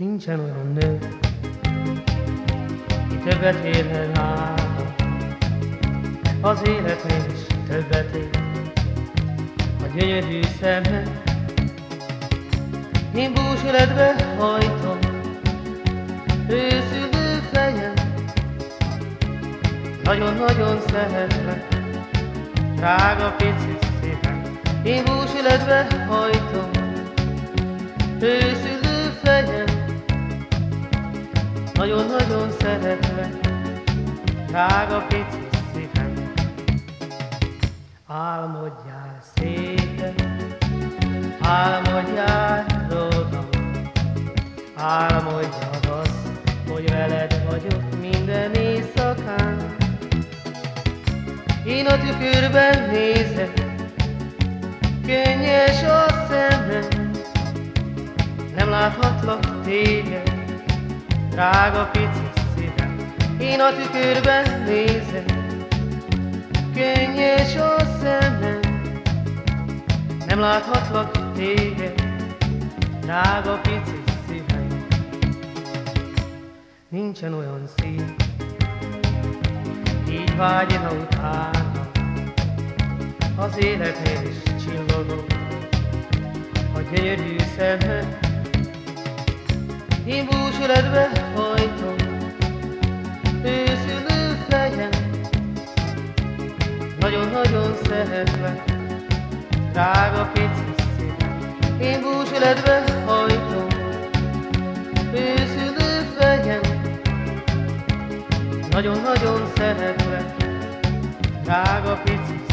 Nincsen olyan nő, ki többet érne nála, az életnél is többet ér. A gyönyörű szeme, én búsületbe hajtom, őszülő fejem, nagyon-nagyon szeretlek, drága pici szívem, én búsületbe hajtom, őszülő nagyon-nagyon szeretlek, drága pici szívem. Álmodjál szépen, álmodjál rólam, álmodjad azt, hogy veled vagyok minden éjszakán. Én a tükörben nézek, könnyes a szemem, nem láthatlak téged, drága pici szívem, én a tükörben nézem, könnyes a szemem, nem láthatlak téged, drága pici szívem. Nincsen olyan szív, így vágyna utána, az életnél is csillogok, a gyönyörű szemed, én búsulatba hajtom, őszülő fejem, nagyon-nagyon szeretlek, drága pici szívem. Én búsulatba hajtom, őszülő fejem, nagyon-nagyon szeretlek, drága pici